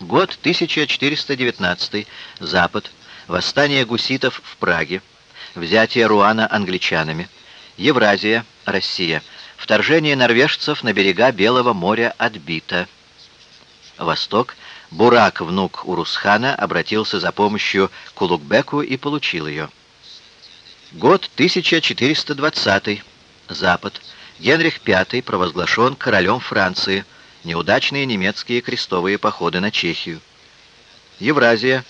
Год 1419. Запад. Восстание гуситов в Праге. Взятие Руана англичанами. Евразия. Россия. Вторжение норвежцев на берега Белого моря отбито. Восток. Бурак, внук Урусхана, обратился за помощью к Улугбеку и получил ее. Год 1420. Запад. Генрих V провозглашен королем Франции. Неудачные немецкие крестовые походы на Чехию. Евразия.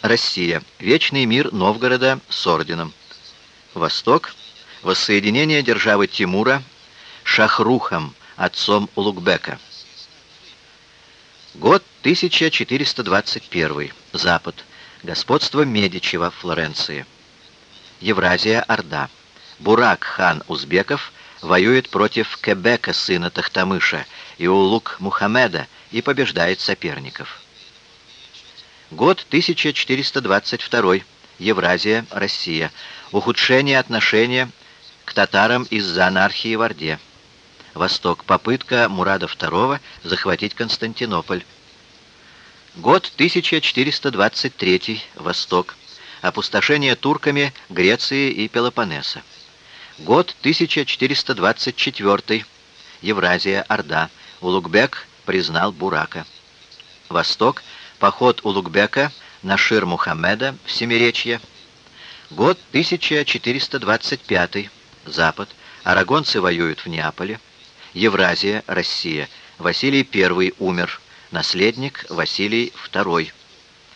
Россия. Вечный мир Новгорода с орденом. Восток. Воссоединение державы Тимура Шахрухом, отцом Улугбека. Год 1421. Запад. Господство Медичи во Флоренции. Евразия, Орда. Бурак, хан узбеков, воюет против Кебека, сына Тахтамыша, и Улук Мухаммеда, и побеждает соперников. Год 1422. Евразия, Россия. Ухудшение отношения к татарам из-за анархии в Орде. Восток. Попытка Мурада II захватить Константинополь. Год 1423. Восток. Опустошение турками Греции и Пелопоннеса. Год 1424. Евразия, Орда. Улугбек признал Бурака. Восток. Поход Улугбека на Шир Мухаммеда в Семиречье. Год 1425. Запад. Арагонцы воюют в Неаполе. Евразия, Россия. Василий I умер. Наследник Василий II.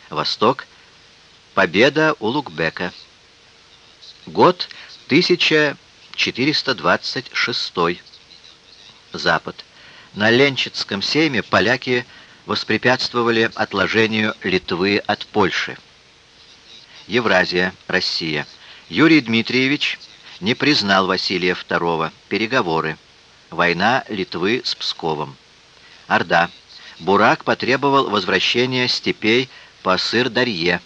Восток. Победа Улугбека. Год 1426. Запад. На Ленчицком сейме поляки воспрепятствовали отложению Литвы от Польши. Евразия, Россия. Юрий Дмитриевич не признал Василия II. Переговоры. Война Литвы с Псковом. Орда. Бурак потребовал возвращения степей по Сыр-Дарье.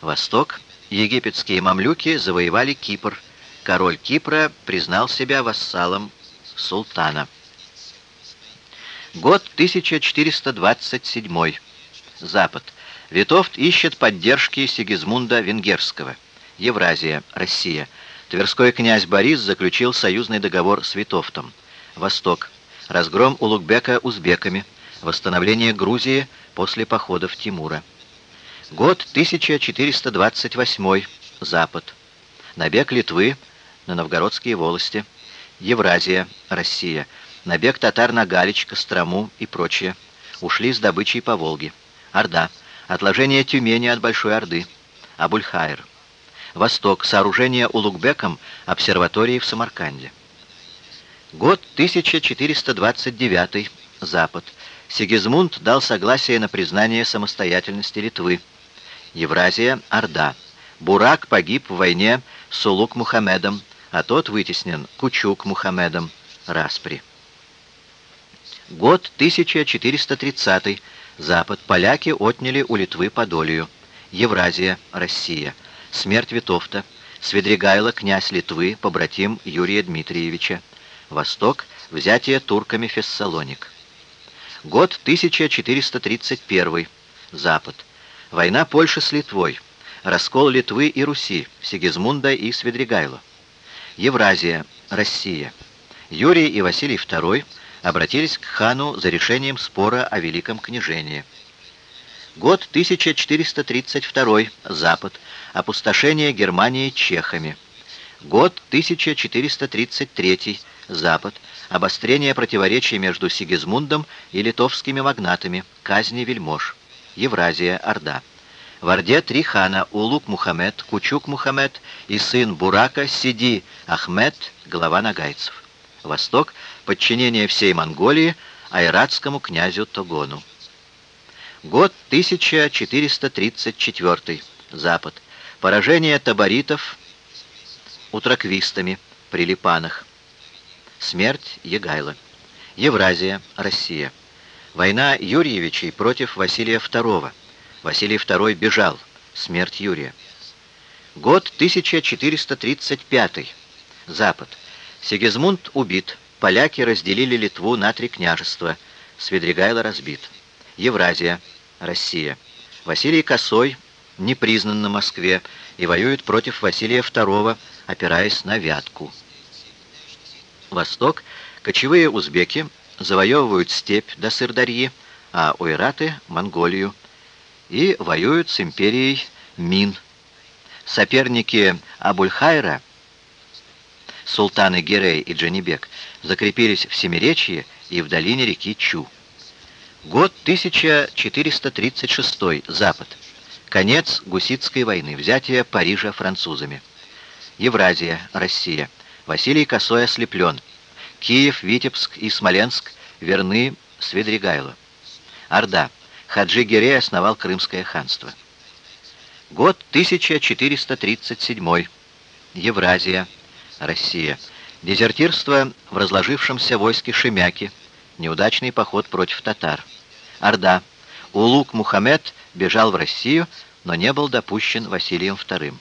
Восток. Египетские мамлюки завоевали Кипр. Король Кипра признал себя вассалом султана. Год 1427. Запад. Витовт ищет поддержки Сигизмунда Венгерского. Евразия, Россия. Тверской князь Борис заключил союзный договор с Витовтом. Восток. Разгром Улугбека узбеками. Восстановление Грузии после походов Тимура. Год 1428. Запад. Набег Литвы на новгородские волости. Евразия, Россия. Набег татар на Галич, Кострому и прочее. Ушли с добычей по Волге. Орда. Отложение Тюмени от Большой Орды. Абульхайр. Восток. Сооружение Улугбеком обсерватории в Самарканде. Год 1429. Запад. Сигизмунд дал согласие на признание самостоятельности Литвы. Евразия, Орда. Бурак погиб в войне с Улук Мухаммедом, а тот вытеснен Кучук Мухаммедом, Распри. Год 1430. Запад. Поляки отняли у Литвы Подолию. Евразия, Россия. Смерть Витовта. Свидригайло, князь Литвы, побратим Юрия Дмитриевича. Восток. Взятие турками Фессалоник. Год 1431. Запад. Война Польши с Литвой. Раскол Литвы и Руси, Сигизмунда и Свидригайло. Евразия, Россия. Юрий и Василий II обратились к хану за решением спора о Великом княжении. Год 1432. Запад. Опустошение Германии чехами. Год 1433. Запад. Обострение противоречий между Сигизмундом и литовскими магнатами. Казни вельмож. Евразия, Орда. В Орде три хана – Улук Мухаммед, Кучук Мухаммед и сын Бурака Сиди Ахмед, глава нагайцев. Восток – подчинение всей Монголии айратскому князю Тогону. Год 1434. Запад. Поражение таборитов утраквистами при Липанах. Смерть Егайла. Евразия, Россия. Война Юрьевичей против Василия II. Василий II бежал. Смерть Юрия. Год 1435. Запад. Сигизмунд убит. Поляки разделили Литву на три княжества. Свидригайло разбит. Евразия, Россия. Василий Косой не признан на Москве и воюет против Василия II, опираясь на Вятку. Восток. Кочевые узбеки завоевывают степь до Сырдарьи, а уйраты — Монголию, и воюют с империей Мин. Соперники Абульхайра, султаны Герей и Джанибек, закрепились в Семиречье и в долине реки Чу. Год 1436, Запад. Конец Гуситской войны, взятие Парижа французами. Евразия, Россия. Василий Косой ослеплен. Киев, Витебск и Смоленск верны Свидригайло. Орда. Хаджи Гирей основал Крымское ханство. Год 1437. Евразия, Россия. Дезертирство в разложившемся войске Шемяки. Неудачный поход против татар. Орда. Улук Мухаммед бежал в Россию, но не был допущен Василием II.